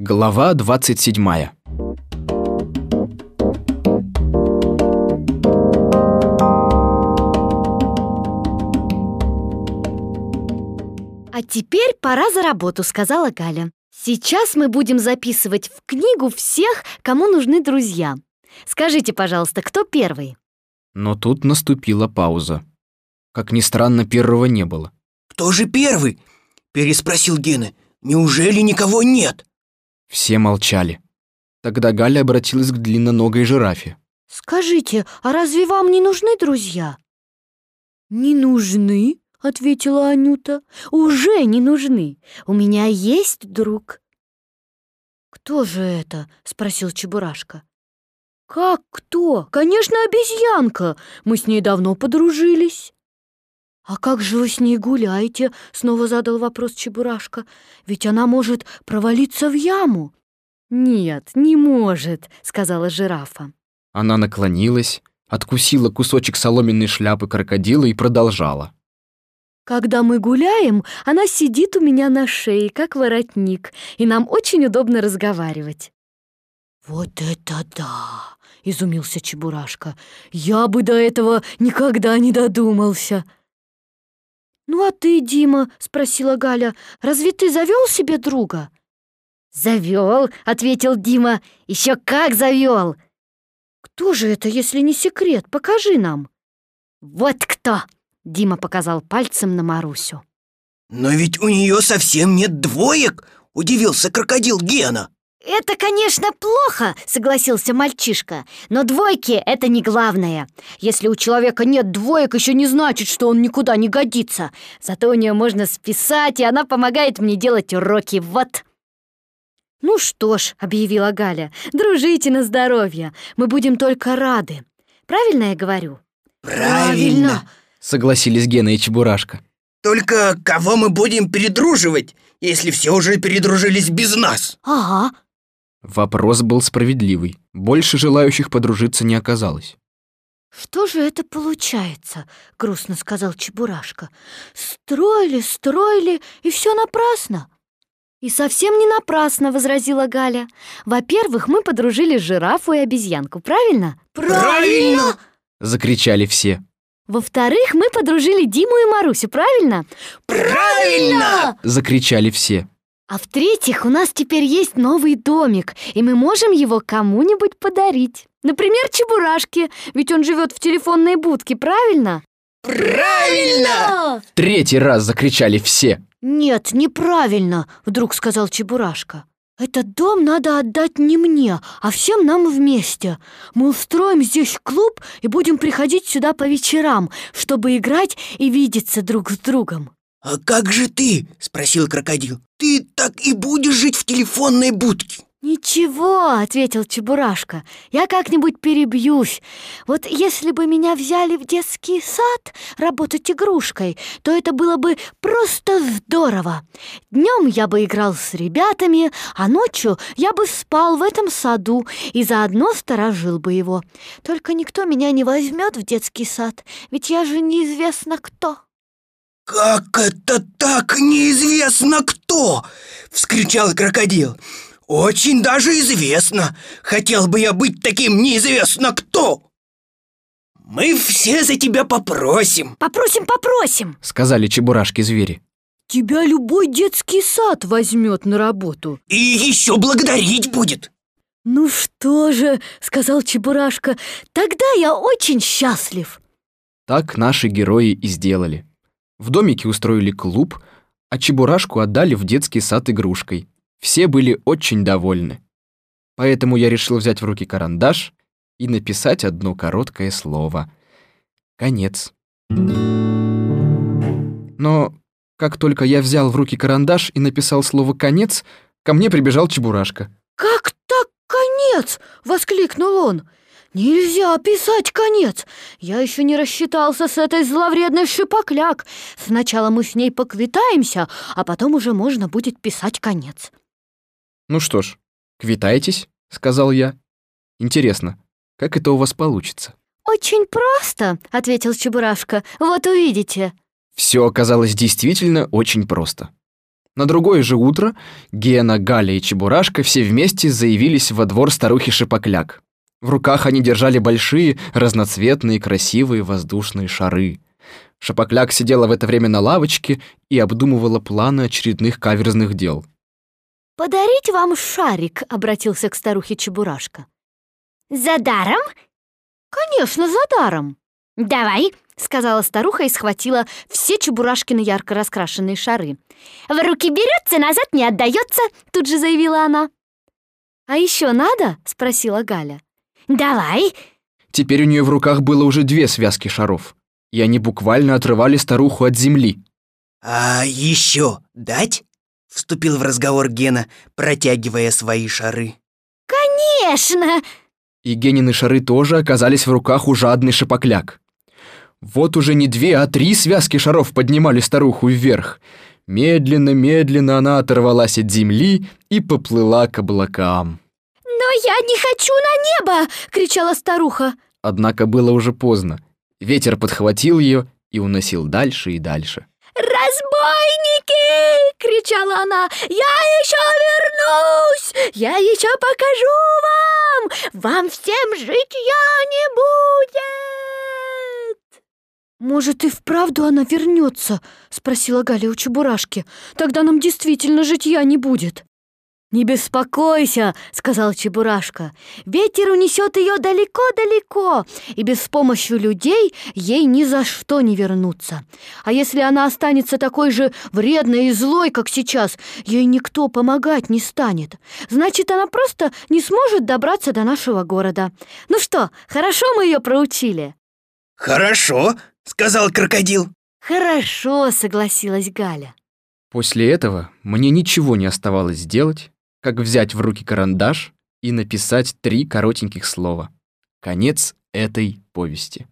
Глава 27 «А теперь пора за работу», — сказала Галя. «Сейчас мы будем записывать в книгу всех, кому нужны друзья. Скажите, пожалуйста, кто первый?» Но тут наступила пауза. Как ни странно, первого не было. «Кто же первый?» – переспросил Гена. «Неужели никого нет?» Все молчали. Тогда Галя обратилась к длинноногой жирафе. «Скажите, а разве вам не нужны друзья?» «Не нужны», — ответила Анюта. «Уже не нужны. У меня есть друг». «Кто же это?» — спросил Чебурашка. «Как кто? Конечно, обезьянка. Мы с ней давно подружились». «А как же вы с ней гуляете?» — снова задал вопрос Чебурашка. «Ведь она может провалиться в яму». «Нет, не может», — сказала жирафа. Она наклонилась, откусила кусочек соломенной шляпы крокодила и продолжала. Когда мы гуляем, она сидит у меня на шее, как воротник, и нам очень удобно разговаривать. «Вот это да!» — изумился Чебурашка. «Я бы до этого никогда не додумался!» «Ну а ты, Дима?» — спросила Галя. «Разве ты завел себе друга?» «Завел», — ответил Дима. «Еще как завел!» «Кто же это, если не секрет? Покажи нам!» «Вот кто!» Дима показал пальцем на Марусю. «Но ведь у нее совсем нет двоек!» – удивился крокодил Гена. «Это, конечно, плохо», — согласился мальчишка. «Но двойки — это не главное. Если у человека нет двоек, еще не значит, что он никуда не годится. Зато у нее можно списать, и она помогает мне делать уроки. Вот». «Ну что ж», — объявила Галя, — «дружите на здоровье. Мы будем только рады. Правильно я говорю?» «Правильно!» согласились Гена и Чебурашка. «Только кого мы будем передруживать, если все уже передружились без нас?» «Ага». Вопрос был справедливый. Больше желающих подружиться не оказалось. «Что же это получается?» — грустно сказал Чебурашка. «Строили, строили, и все напрасно». «И совсем не напрасно», — возразила Галя. «Во-первых, мы подружили жирафу и обезьянку, правильно?» «Правильно!» — закричали все. Во-вторых, мы подружили Диму и Марусю, правильно? Правильно! Закричали все. А в-третьих, у нас теперь есть новый домик, и мы можем его кому-нибудь подарить. Например, Чебурашке, ведь он живет в телефонной будке, правильно? Правильно! Третий раз закричали все. Нет, неправильно, вдруг сказал Чебурашка. Этот дом надо отдать не мне, а всем нам вместе. Мы устроим здесь клуб и будем приходить сюда по вечерам, чтобы играть и видеться друг с другом. «А как же ты?» – спросил крокодил. «Ты так и будешь жить в телефонной будке?» «Ничего», — ответил Чебурашка, — «я как-нибудь перебьюсь. Вот если бы меня взяли в детский сад работать игрушкой, то это было бы просто здорово. Днем я бы играл с ребятами, а ночью я бы спал в этом саду и заодно сторожил бы его. Только никто меня не возьмет в детский сад, ведь я же неизвестно кто». «Как это так неизвестно кто?» — вскричал крокодил. «Очень даже известно. Хотел бы я быть таким неизвестно кто!» «Мы все за тебя попросим!» «Попросим, попросим!» — сказали чебурашки-звери. «Тебя любой детский сад возьмет на работу!» «И еще благодарить будет!» «Ну что же!» — сказал Чебурашка. «Тогда я очень счастлив!» Так наши герои и сделали. В домике устроили клуб, а Чебурашку отдали в детский сад игрушкой. Все были очень довольны. Поэтому я решил взять в руки карандаш и написать одно короткое слово. Конец. Но как только я взял в руки карандаш и написал слово «конец», ко мне прибежал Чебурашка. «Как так конец?» — воскликнул он. «Нельзя писать конец! Я еще не рассчитался с этой зловредной шипокляк. Сначала мы с ней поквитаемся, а потом уже можно будет писать конец». «Ну что ж, квитайтесь», — сказал я. «Интересно, как это у вас получится?» «Очень просто», — ответил Чебурашка. «Вот увидите». Все оказалось действительно очень просто. На другое же утро Гена, Галя и Чебурашка все вместе заявились во двор старухи Шипокляк. В руках они держали большие, разноцветные, красивые воздушные шары. Шапокляк сидела в это время на лавочке и обдумывала планы очередных каверзных дел. «Подарить вам шарик», — обратился к старухе Чебурашка. За даром? «Конечно, за даром». Давай, — сказала старуха и схватила все Чебурашкины ярко раскрашенные шары. в руки берется, назад не отдается, Тут же заявила она. «А еще надо?» — спросила Галя. Давай. Теперь у нее в руках было уже две связки шаров, и они буквально отрывали старуху от земли. «А еще дать?» — вступил в разговор Гена, протягивая свои шары. Конечно. И Генины шары тоже оказались в руках у жадный шипокляк. Вот уже не две, а три связки шаров поднимали старуху вверх. Медленно-медленно она оторвалась от земли и поплыла к облакам. «Но я не хочу на небо!» — кричала старуха. Однако было уже поздно. Ветер подхватил ее и уносил дальше и дальше. «Разбойники!» — кричала она. «Я еще вернусь! Я еще покажу вам! Вам всем житья не будет!» «Может, и вправду она вернется?» — спросила Галя у Чебурашки. «Тогда нам действительно житья не будет». «Не беспокойся», — сказал Чебурашка. «Ветер унесет ее далеко-далеко, и без помощи людей ей ни за что не вернуться. А если она останется такой же вредной и злой, как сейчас, ей никто помогать не станет. Значит, она просто не сможет добраться до нашего города. Ну что, хорошо мы ее проучили?» «Хорошо», — сказал крокодил. «Хорошо», — согласилась Галя. После этого мне ничего не оставалось сделать, как взять в руки карандаш и написать три коротеньких слова. Конец этой повести.